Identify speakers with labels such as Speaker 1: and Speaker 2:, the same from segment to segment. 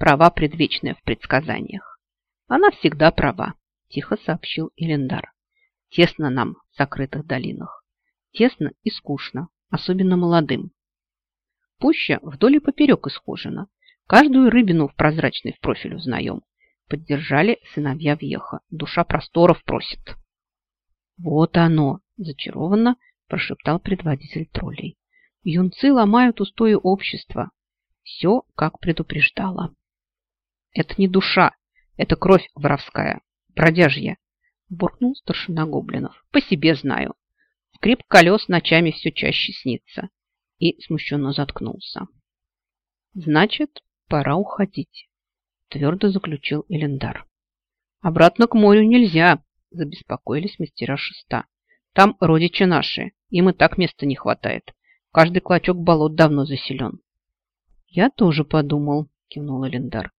Speaker 1: Права предвечная в предсказаниях. Она всегда права, тихо сообщил Элендар. Тесно нам в закрытых долинах. Тесно и скучно, особенно молодым. Пуща вдоль и поперек исхожена. Каждую рыбину в прозрачный в профиль узнаем. Поддержали сыновья Вьеха. Душа просторов просит. Вот оно, зачарованно прошептал предводитель троллей. Юнцы ломают устои общества. Все, как предупреждала. Это не душа, это кровь воровская, бродяжья, буркнул старшина гоблинов. По себе знаю. Скрип колес ночами все чаще снится. И смущенно заткнулся. Значит, пора уходить, твердо заключил Элендар. Обратно к морю нельзя, забеспокоились мастера шеста. Там родичи наши, им и так места не хватает. Каждый клочок болот давно заселен. Я тоже подумал, кивнул Элендар.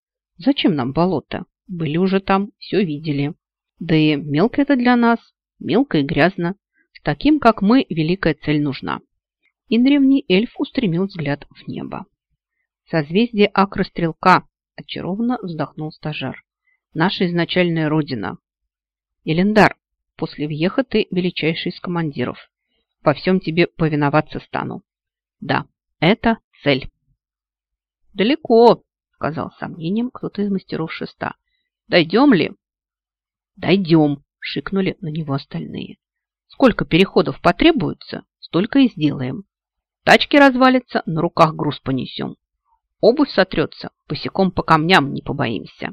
Speaker 1: Зачем нам болото? Были уже там, все видели. Да и мелко это для нас, мелко и грязно. Таким, как мы, великая цель нужна. И древний эльф устремил взгляд в небо. Созвездие Акрострелка, очарованно вздохнул стажар. Наша изначальная родина. Элендар, после въеха ты величайший из командиров. Во всем тебе повиноваться стану. Да, это цель. Далеко, сказал с сомнением кто-то из мастеров шеста. Дойдем ли? Дойдем, шикнули на него остальные. Сколько переходов потребуется, столько и сделаем. Тачки развалятся, на руках груз понесем. Обувь сотрется, босиком по камням не побоимся.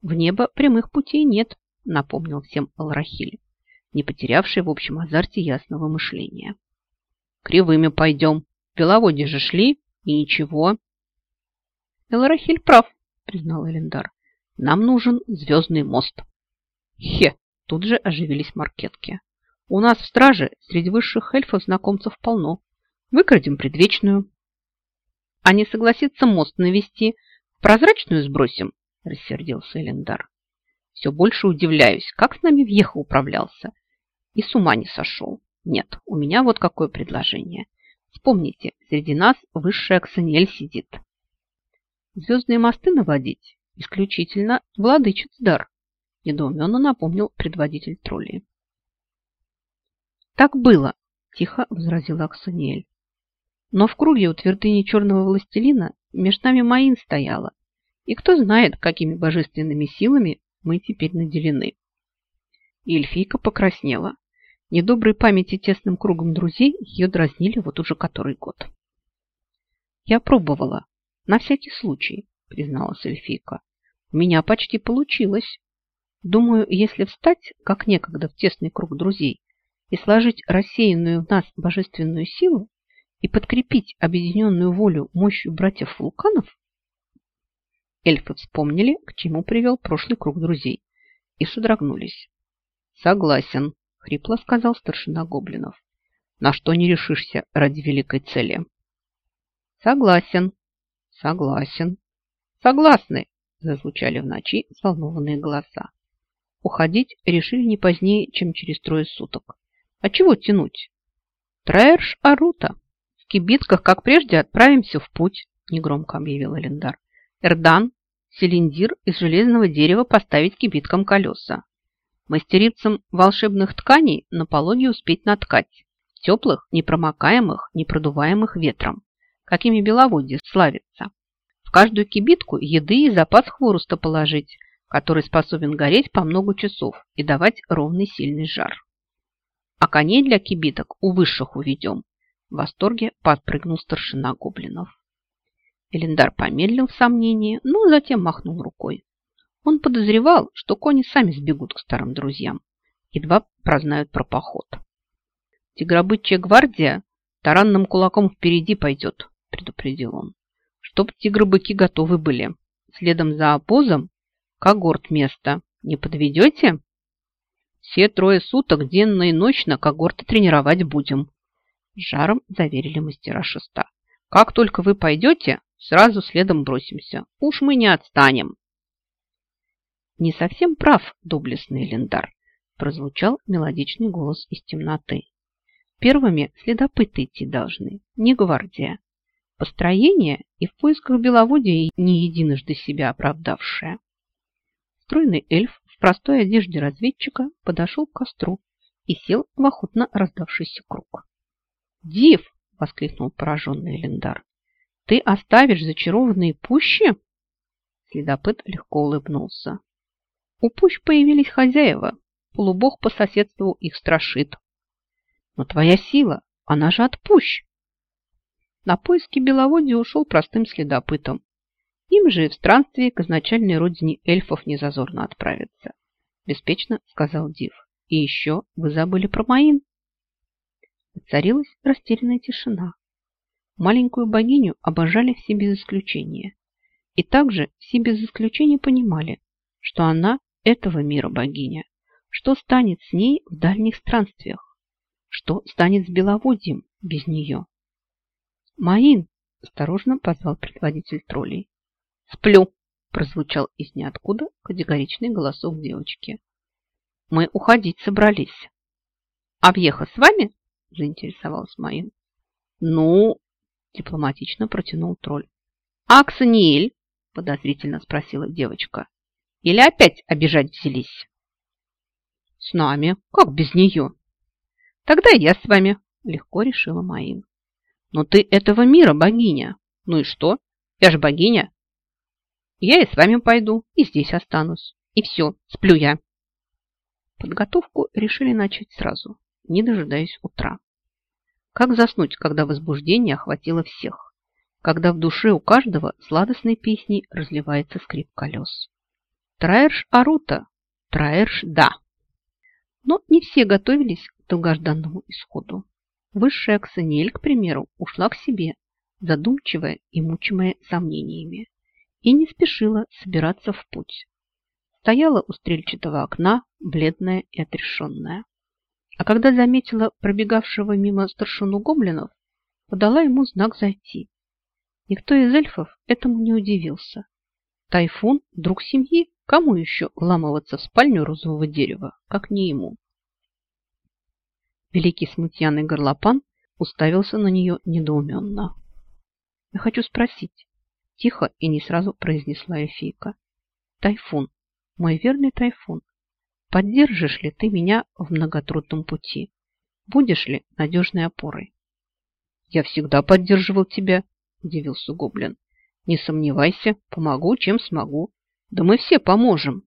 Speaker 1: В небо прямых путей нет, напомнил всем Алрахиль, не потерявший в общем азарте ясного мышления. Кривыми пойдем. Беловодье же шли, и ничего. Эларахиль прав, признал Элендар. Нам нужен звездный мост. Хе, тут же оживились маркетки. У нас в страже среди высших эльфов знакомцев полно. Выкрадем предвечную. А не согласится мост навести, прозрачную сбросим, рассердился Элендар. Все больше удивляюсь, как с нами въехал управлялся. И с ума не сошел. Нет, у меня вот какое предложение. Вспомните, среди нас высший Аксаниэль сидит. Звездные мосты наводить исключительно владычиц дар, недоуменно напомнил предводитель троллей. Так было, тихо возразила Аксаниэль. Но в круге у твердыни черного властелина между нами Маин стояла. И кто знает, какими божественными силами мы теперь наделены. И эльфийка покраснела. Недоброй памяти тесным кругом друзей ее дразнили вот уже который год. «Я пробовала, на всякий случай», – призналась эльфийка. «У меня почти получилось. Думаю, если встать, как некогда, в тесный круг друзей и сложить рассеянную в нас божественную силу и подкрепить объединенную волю мощью братьев-вулканов, Эльфы вспомнили, к чему привел прошлый круг друзей, и содрогнулись. «Согласен», — хрипло сказал старшина гоблинов. «На что не решишься ради великой цели?» «Согласен, согласен, согласны», — зазвучали в ночи взволнованные голоса. Уходить решили не позднее, чем через трое суток. А чего тянуть? Траерш Арута. В кибитках, как прежде, отправимся в путь, негромко объявил Элендар. Эрдан цилиндр из железного дерева поставить кибиткам колеса. Мастерицам волшебных тканей на пологе успеть наткать. Теплых, непромокаемых, непродуваемых ветром. Какими беловодье славится. В каждую кибитку еды и запас хвороста положить, который способен гореть по много часов и давать ровный сильный жар. А коней для кибиток у высших уведем. В восторге подпрыгнул старшина гоблинов. Элендар помедлил в сомнении, но затем махнул рукой. Он подозревал, что кони сами сбегут к старым друзьям, едва прознают про поход. «Тигробычья гвардия таранным кулаком впереди пойдет», – предупредил он. «Чтоб тигробыки готовы были. Следом за обозом когорт место. Не подведете?» «Все трое суток, денно и ночно, когорты тренировать будем», – жаром заверили мастера шеста. «Как только вы пойдете, Сразу следом бросимся. Уж мы не отстанем. Не совсем прав, доблестный Лендар, прозвучал мелодичный голос из темноты. Первыми следопыты идти должны, не гвардия. Построение и в поисках беловодья не единожды себя оправдавшее. Стройный эльф в простой одежде разведчика подошел к костру и сел в охотно раздавшийся круг. «Див!» – воскликнул пораженный Лендар. «Ты оставишь зачарованные пущи?» Следопыт легко улыбнулся. У пущ появились хозяева. Полубог по соседству их страшит. Но твоя сила, она же от пущ. На поиски Беловодья ушел простым следопытом. Им же и в странстве к изначальной родине эльфов не зазорно отправиться. Беспечно сказал Див. И еще вы забыли про Маин. Царилась растерянная тишина. Маленькую богиню обожали все без исключения. И также все без исключения понимали, что она этого мира богиня. Что станет с ней в дальних странствиях? Что станет с Беловодьем без нее? «Маин!» – осторожно позвал предводитель троллей. «Сплю!» – прозвучал из ниоткуда категоричный голосок девочки. «Мы уходить собрались». «Объеха с вами?» – заинтересовался Маин. «Ну?» – дипломатично протянул тролль. «Аксаниэль?» – подозрительно спросила девочка. «Или опять обижать взялись?» «С нами. Как без нее?» «Тогда я с вами», – легко решила Маин. Но ты этого мира богиня. Ну и что? Я же богиня. Я и с вами пойду, и здесь останусь. И все, сплю я. Подготовку решили начать сразу, не дожидаясь утра. Как заснуть, когда возбуждение охватило всех? Когда в душе у каждого сладостной песней разливается скрип колес. Траерш Арута, Траерш Да. Но не все готовились к долгожданному исходу. Высшая Аксанель, к примеру, ушла к себе, задумчивая и мучимая сомнениями, и не спешила собираться в путь. Стояла у стрельчатого окна, бледная и отрешенная. А когда заметила пробегавшего мимо старшину гоблинов, подала ему знак зайти. Никто из эльфов этому не удивился. Тайфун – друг семьи, кому еще вламываться в спальню розового дерева, как не ему? Великий смутьян и горлопан уставился на нее недоуменно. «Я хочу спросить», – тихо и не сразу произнесла эльфийка. «Тайфун, мой верный тайфун, поддержишь ли ты меня в многотрудном пути? Будешь ли надежной опорой?» «Я всегда поддерживал тебя», – удивился гоблин. «Не сомневайся, помогу, чем смогу. Да мы все поможем».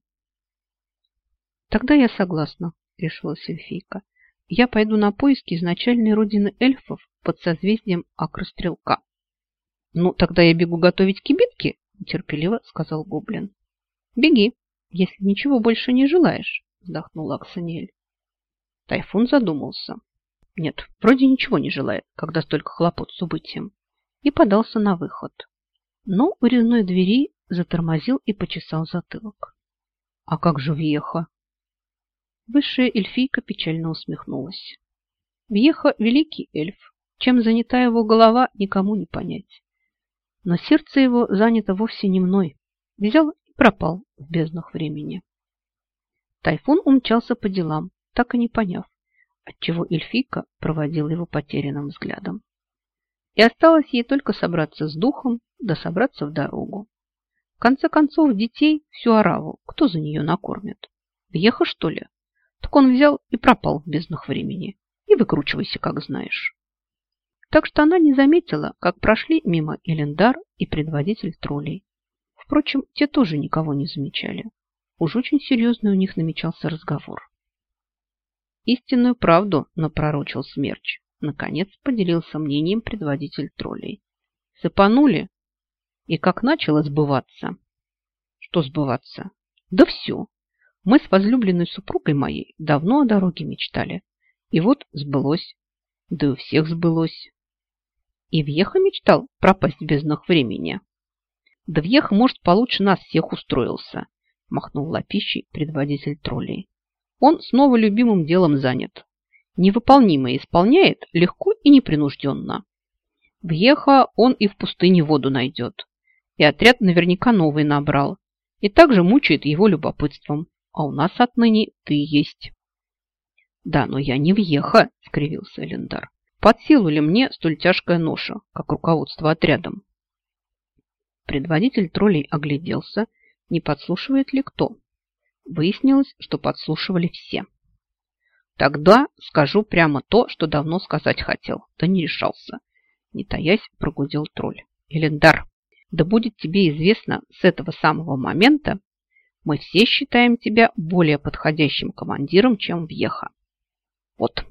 Speaker 1: «Тогда я согласна», – решилась эльфийка я пойду на поиски изначальной родины эльфов под созвездием Акрострелка. Ну, тогда я бегу готовить кибитки, терпеливо сказал гоблин. Беги, если ничего больше не желаешь, вздохнула Аксаниэль. Тайфун задумался. Нет, вроде ничего не желает, когда столько хлопот с убытием. И подался на выход. Но у резной двери затормозил и почесал затылок. А как же Вьеха? Высшая эльфийка печально усмехнулась. Вьеха – великий эльф. Чем занята его голова, никому не понять. Но сердце его занято вовсе не мной. Взял и пропал в безднах времени. Тайфун умчался по делам, так и не поняв, отчего эльфийка проводила его потерянным взглядом. И осталось ей только собраться с духом, да собраться в дорогу. В конце концов, детей всю ораву кто за нее накормит? Вьеха, что ли? Так он взял и пропал в безднах времени. И выкручивайся, как знаешь. Так что она не заметила, как прошли мимо Элендар и предводитель троллей. Впрочем, те тоже никого не замечали. Уж очень серьезный у них намечался разговор. Истинную правду напророчил смерч. Наконец поделился мнением предводитель троллей. Сыпанули, и как начало сбываться. Что сбываться? Да все. Мы с возлюбленной супругой моей давно о дороге мечтали. И вот сбылось. Да и у всех сбылось. И Вьеха мечтал пропасть в безднах времени. Да Вьеха, может, получше нас всех устроился, махнул лапищей предводитель троллей. Он снова любимым делом занят. Невыполнимое исполняет легко и непринужденно. Вьеха он и в пустыне воду найдет. И отряд наверняка новый набрал. И также мучает его любопытством а у нас отныне ты есть. Да, но я не въеха, скривился Элендар. Под силу ли мне столь тяжкая ноша, как руководство отрядом? Предводитель троллей огляделся, не подслушивает ли кто. Выяснилось, что подслушивали все. Тогда скажу прямо то, что давно сказать хотел, да не решался. Не таясь, прогудел тролль. Элендар, да будет тебе известно, с этого самого момента мы все считаем тебя более подходящим командиром, чем Вьеха. Вот.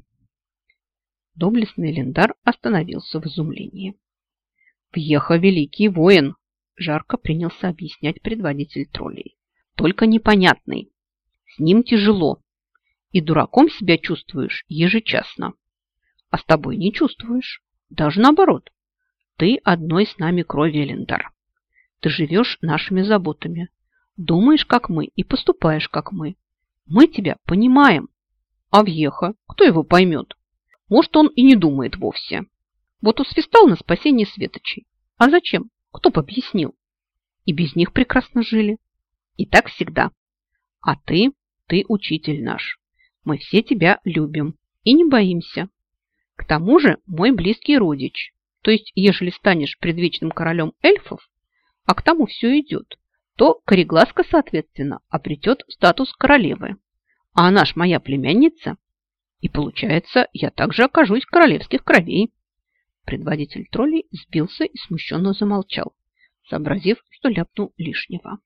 Speaker 1: Доблестный Элендар остановился в изумлении. Вьеха великий воин, жарко принялся объяснять предводитель троллей. Только непонятный. С ним тяжело. И дураком себя чувствуешь ежечасно. А с тобой не чувствуешь. Даже наоборот. Ты одной с нами крови, Элендар. Ты живешь нашими заботами. Думаешь, как мы, и поступаешь, как мы. Мы тебя понимаем. А Вьеха, кто его поймет? Может, он и не думает вовсе. Вот усвистал на спасение светочей. А зачем? Кто бы объяснил? И без них прекрасно жили. И так всегда. А ты, ты учитель наш. Мы все тебя любим и не боимся. К тому же мой близкий родич. То есть, ежели станешь предвечным королем эльфов, а к тому все идет, то Корегласка, соответственно, обретет статус королевы. А она ж моя племянница. И получается, я также окажусь королевских кровей. Предводитель троллей сбился и смущенно замолчал, сообразив, что ляпнул лишнего.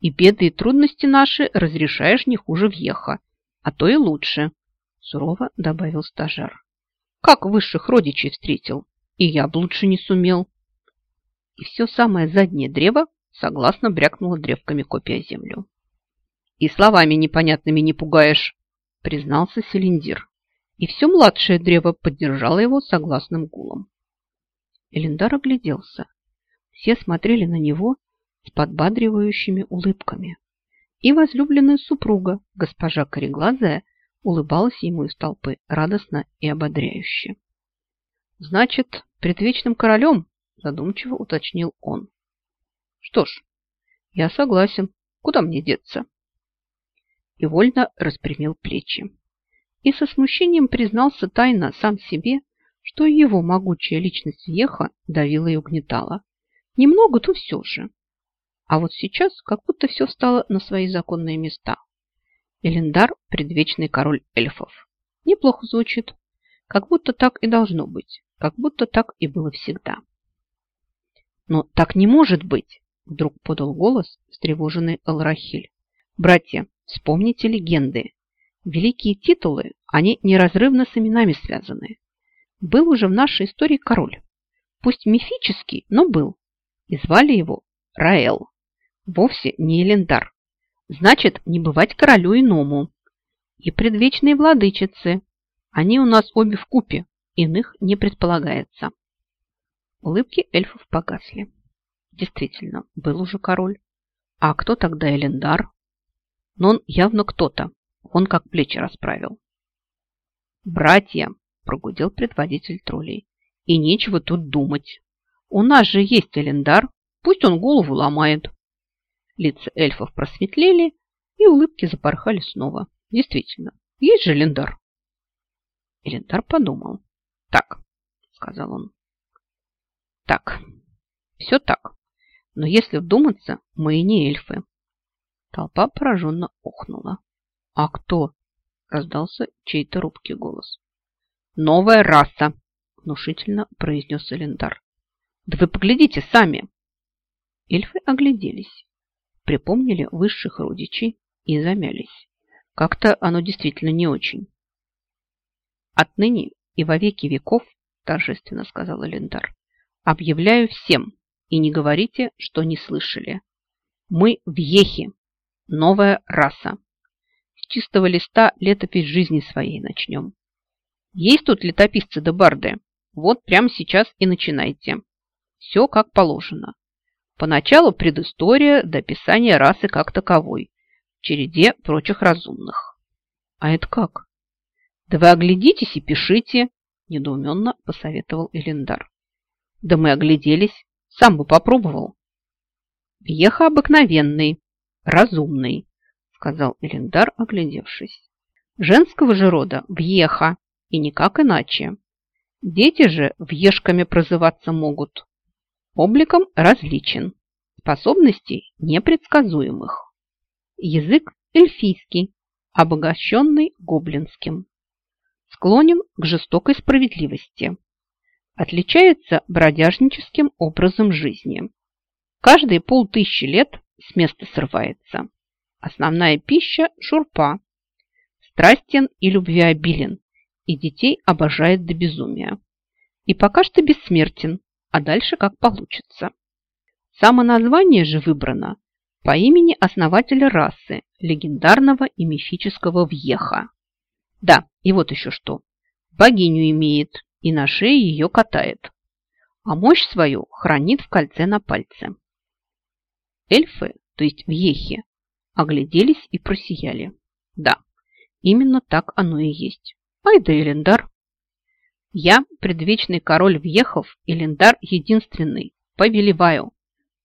Speaker 1: И беды и трудности наши разрешаешь не хуже въеха, а то и лучше, сурово добавил стажар. Как высших родичей встретил, и я б лучше не сумел. И все самое заднее древо согласно брякнуло древками копия землю. И словами непонятными не пугаешь, признался Селендир. И все младшее древо поддержало его согласным гулом. Элендар огляделся. Все смотрели на него с подбадривающими улыбками. И возлюбленная супруга, госпожа Кореглазая, улыбалась ему из толпы радостно и ободряюще. «Значит, предвечным королем?» – задумчиво уточнил он. «Что ж, я согласен. Куда мне деться?» И вольно распрямил плечи. И со смущением признался тайно сам себе, что его могучая личность Еха давила и угнетала. Немного, то все же. А вот сейчас как будто все стало на свои законные места. Элендар – предвечный король эльфов. Неплохо звучит. Как будто так и должно быть. Как будто так и было всегда. Но так не может быть, вдруг подал голос встревоженный Алрахиль. Братья, вспомните легенды. Великие титулы, они неразрывно с именами связаны. Был уже в нашей истории король. Пусть мифический, но был. И звали его Раэл. Вовсе не Элендар. Значит, не бывать королю иному. И предвечные владычицы. Они у нас обе в купе, иных не предполагается. Улыбки эльфов погасли. Действительно, был уже король. А кто тогда Элендар? Но он явно кто-то. Он как плечи расправил. «Братья!» – прогудел предводитель троллей. «И нечего тут думать. У нас же есть Элендар. Пусть он голову ломает». Лица эльфов просветлели, и улыбки запорхали снова. Действительно, есть же Элендар. Элендар подумал. «Так», – сказал он. «Так, все так. Но если вдуматься, мы и не эльфы. Толпа пораженно охнула. «А кто?» – раздался чей-то рубкий голос. «Новая раса!» – внушительно произнес Элендар. «Да вы поглядите сами!» Эльфы огляделись, припомнили высших родичей и замялись. Как-то оно действительно не очень. «Отныне и во веки веков, – торжественно сказал Элендар, – объявляю всем, и не говорите, что не слышали. Мы в Ехе, Новая раса. С чистого листа летопись жизни своей начнем. Есть тут летописцы да барды? Вот прямо сейчас и начинайте. Все как положено. Поначалу предыстория до описания расы как таковой, в череде прочих разумных. А это как? Да вы оглядитесь и пишите, недоуменно посоветовал Элендар. Да мы огляделись, сам бы попробовал. Еха обыкновенный, разумный, сказал Элендар, оглядевшись. Женского же рода Вьеха, и никак иначе. Дети же вешками прозываться могут. Обликом различен, способностей непредсказуемых. Язык эльфийский, обогащенный гоблинским. Склонен к жестокой справедливости. Отличается бродяжническим образом жизни. Каждые полтысячи лет с места срывается. Основная пища – шурпа. Страстен и любвеобилен, и детей обожает до безумия. И пока что бессмертен, а дальше как получится. Само название же выбрано по имени основателя расы, легендарного и мифического Вьеха. Да, и вот еще что. Богиню имеет и на шее ее катает, а мощь свою хранит в кольце на пальце. Эльфы, то есть Вьехи, огляделись и просияли. Да, именно так оно и есть. Ай да Элендар. Я, предвечный король Вьехов, Элендар единственный, повелеваю,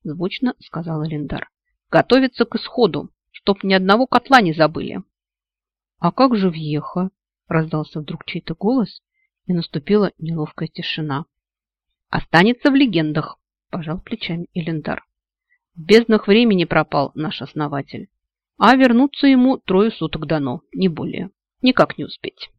Speaker 1: звучно сказал Элендар. Готовиться к исходу, чтоб ни одного котла не забыли. А как же Вьеха? Раздался вдруг чей-то голос, и наступила неловкая тишина. Останется в легендах, пожал плечами Элендар. В безднах времени пропал наш основатель, а вернуться ему трое суток дано, не более. Никак не успеть.